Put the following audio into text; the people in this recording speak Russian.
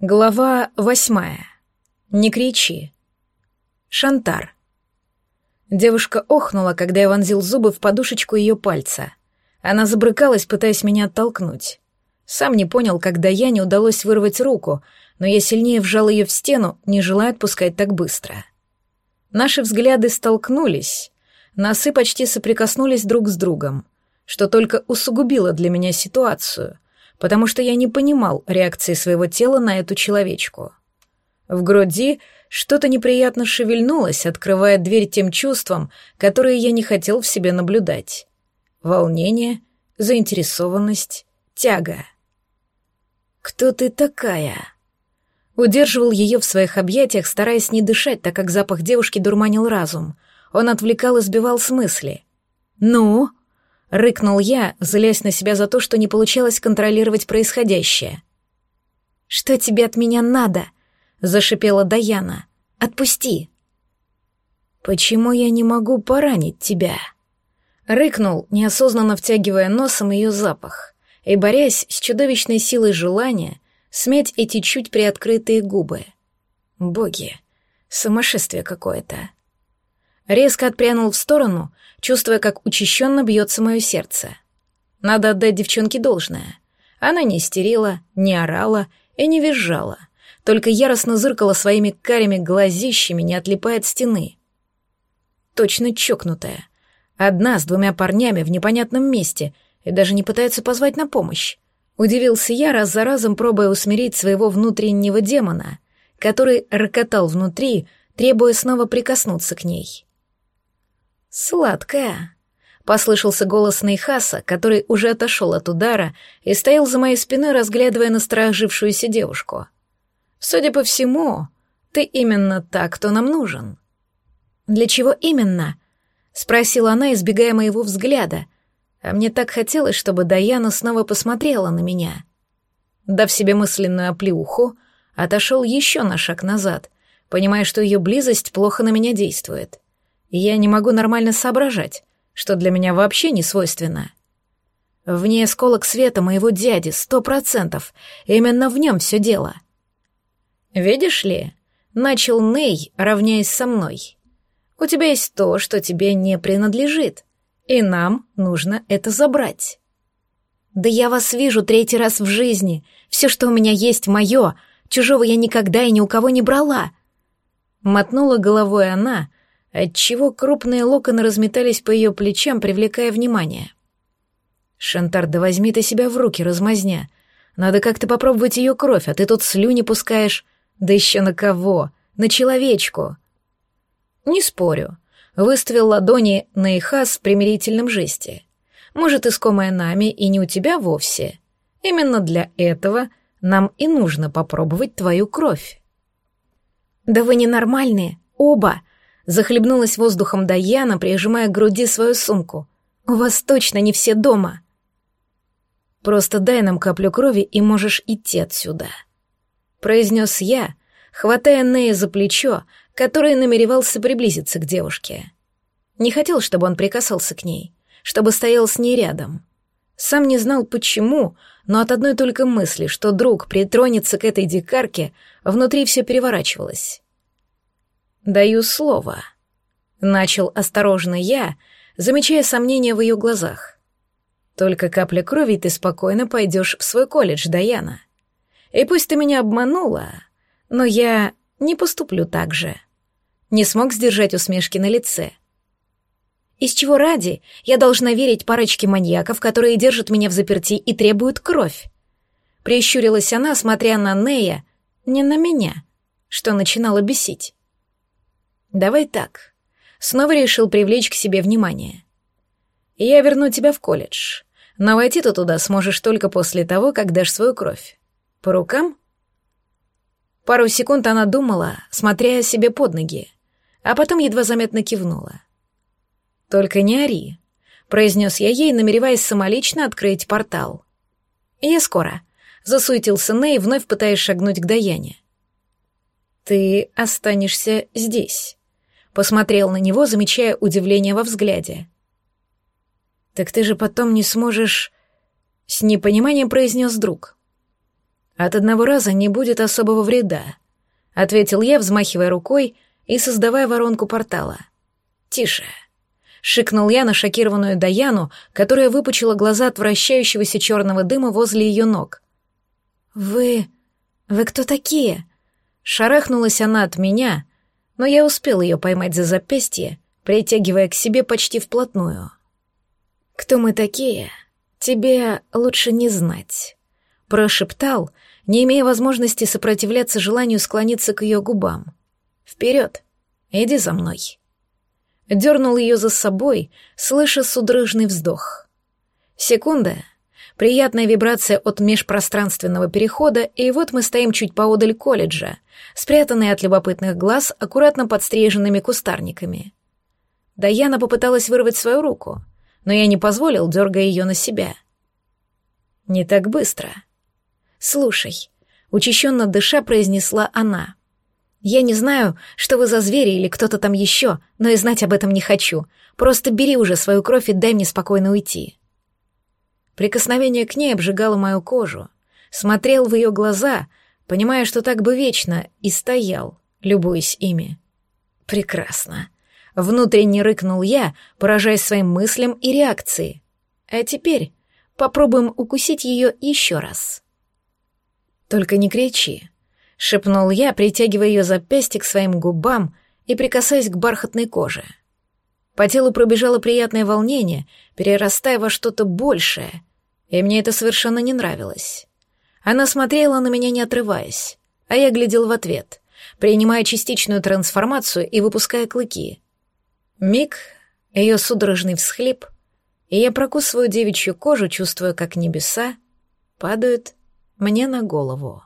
Глава восьмая. Не кричи. Шантар. Девушка охнула, когда я вонзил зубы в подушечку ее пальца. Она забрыкалась, пытаясь меня оттолкнуть. Сам не понял, когда я не удалось вырвать руку, но я сильнее вжал ее в стену, не желая отпускать так быстро. Наши взгляды столкнулись, носы почти соприкоснулись друг с другом, что только усугубило для меня ситуацию — потому что я не понимал реакции своего тела на эту человечку. В груди что-то неприятно шевельнулось, открывая дверь тем чувствам, которые я не хотел в себе наблюдать. Волнение, заинтересованность, тяга. «Кто ты такая?» Удерживал ее в своих объятиях, стараясь не дышать, так как запах девушки дурманил разум. Он отвлекал и сбивал с мысли. «Ну?» Рыкнул я, злясь на себя за то, что не получалось контролировать происходящее. «Что тебе от меня надо?» — зашипела Даяна. «Отпусти!» «Почему я не могу поранить тебя?» Рыкнул, неосознанно втягивая носом ее запах и борясь с чудовищной силой желания смять эти чуть приоткрытые губы. Боги, сумасшествие какое-то. Резко отпрянул в сторону, чувствуя, как учащенно бьется мое сердце. Надо отдать девчонке должное. Она не истерила, не орала и не визжала, только яростно зыркала своими карими глазищами, не отлипая от стены. Точно чокнутая. Одна с двумя парнями в непонятном месте и даже не пытается позвать на помощь. Удивился я, раз за разом пробуя усмирить своего внутреннего демона, который рокотал внутри, требуя снова прикоснуться к ней. «Сладкая», — послышался голос Нейхаса, который уже отошел от удара и стоял за моей спиной, разглядывая насторожившуюся девушку. «Судя по всему, ты именно та, кто нам нужен». «Для чего именно?» — спросила она, избегая моего взгляда, а мне так хотелось, чтобы Даяна снова посмотрела на меня. Дав себе мысленную оплеуху, отошел еще на шаг назад, понимая, что ее близость плохо на меня действует — я не могу нормально соображать, что для меня вообще не свойственно. В ней осколок света моего дяди, сто процентов. Именно в нем все дело. Видишь ли, начал Ней, равняясь со мной. У тебя есть то, что тебе не принадлежит, и нам нужно это забрать. Да я вас вижу третий раз в жизни. Все, что у меня есть, мое. Чужого я никогда и ни у кого не брала. Мотнула головой она, отчего крупные локоны разметались по ее плечам, привлекая внимание. «Шантар, да возьми ты себя в руки, размазня. Надо как-то попробовать ее кровь, а ты тут слюни пускаешь. Да еще на кого? На человечку!» «Не спорю», — выставил ладони на Ихас в примирительном жесте. «Может, искомая нами и не у тебя вовсе. Именно для этого нам и нужно попробовать твою кровь». «Да вы ненормальные, оба!» Захлебнулась воздухом Даяна, прижимая к груди свою сумку. «У вас точно не все дома!» «Просто дай нам каплю крови, и можешь идти отсюда», — произнес я, хватая Нея за плечо, который намеревался приблизиться к девушке. Не хотел, чтобы он прикасался к ней, чтобы стоял с ней рядом. Сам не знал почему, но от одной только мысли, что друг притронется к этой дикарке, внутри все переворачивалось. «Даю слово», — начал осторожно я, замечая сомнения в ее глазах. «Только капля крови, и ты спокойно пойдешь в свой колледж, Даяна. И пусть ты меня обманула, но я не поступлю так же». Не смог сдержать усмешки на лице. «Из чего ради я должна верить парочке маньяков, которые держат меня в заперти и требуют кровь?» Прищурилась она, смотря на Нея, не на меня, что начинало бесить. Давай так. Снова решил привлечь к себе внимание. Я верну тебя в колледж, но войти ты туда сможешь только после того, как дашь свою кровь. По рукам? Пару секунд она думала, смотря себе под ноги, а потом едва заметно кивнула. «Только не ори», — произнес я ей, намереваясь самолично открыть портал. «Я скоро», — засуетился Ней, вновь пытаясь шагнуть к Даяне. «Ты останешься здесь», посмотрел на него, замечая удивление во взгляде. «Так ты же потом не сможешь...» — с непониманием произнес друг. От одного раза не будет особого вреда, ответил я, взмахивая рукой и создавая воронку портала. Тише. Шикнул я на шокированную Даяну, которая выпучила глаза от вращающегося черного дыма возле ее ног. «Вы... вы кто такие?» Шарахнулась она от меня, но я успел ее поймать за запястье, притягивая к себе почти вплотную. «Кто мы такие? Тебе лучше не знать», — прошептал, не имея возможности сопротивляться желанию склониться к ее губам. «Вперед! Иди за мной!» Дернул ее за собой, слыша судорожный вздох. Секунда, приятная вибрация от межпространственного перехода, и вот мы стоим чуть поодаль колледжа, спрятанные от любопытных глаз аккуратно подстриженными кустарниками. Даяна попыталась вырвать свою руку, но я не позволил, дергая ее на себя. «Не так быстро», «Слушай», — учащенно дыша произнесла она. «Я не знаю, что вы за звери или кто-то там еще, но и знать об этом не хочу. Просто бери уже свою кровь и дай мне спокойно уйти». Прикосновение к ней обжигало мою кожу. Смотрел в ее глаза, понимая, что так бы вечно, и стоял, любуясь ими. «Прекрасно». Внутренне рыкнул я, поражаясь своим мыслям и реакции. А теперь попробуем укусить ее еще раз. «Только не кричи», — шепнул я, притягивая ее запястье к своим губам и прикасаясь к бархатной коже. По телу пробежало приятное волнение, перерастая во что-то большее, и мне это совершенно не нравилось. Она смотрела на меня, не отрываясь, а я глядел в ответ, принимая частичную трансформацию и выпуская клыки. Миг, ее судорожный всхлип, и я прокусываю девичью кожу, чувствуя, как небеса падают мне на голову.